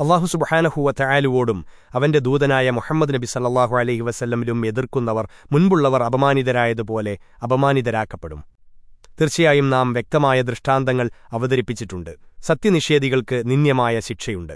അള്ളാഹു സുബഹാനഹുവത്തയാലുവോടും അവന്റെ ദൂതനായ മുഹമ്മദ് നബി സല്ലാഹു അലൈഹി വസല്ലമിലും എതിർക്കുന്നവർ മുൻപുള്ളവർ അപമാനിതരായതുപോലെ അപമാനിതരാക്കപ്പെടും. തീർച്ചയായും നാം വ്യക്തമായ ദൃഷ്ടാന്തങ്ങൾ അവതരിപ്പിച്ചിട്ടുണ്ട്. സത്യനിഷേധികൾക്ക് നിന്ദ്യമായ ശിക്ഷയുണ്ട്.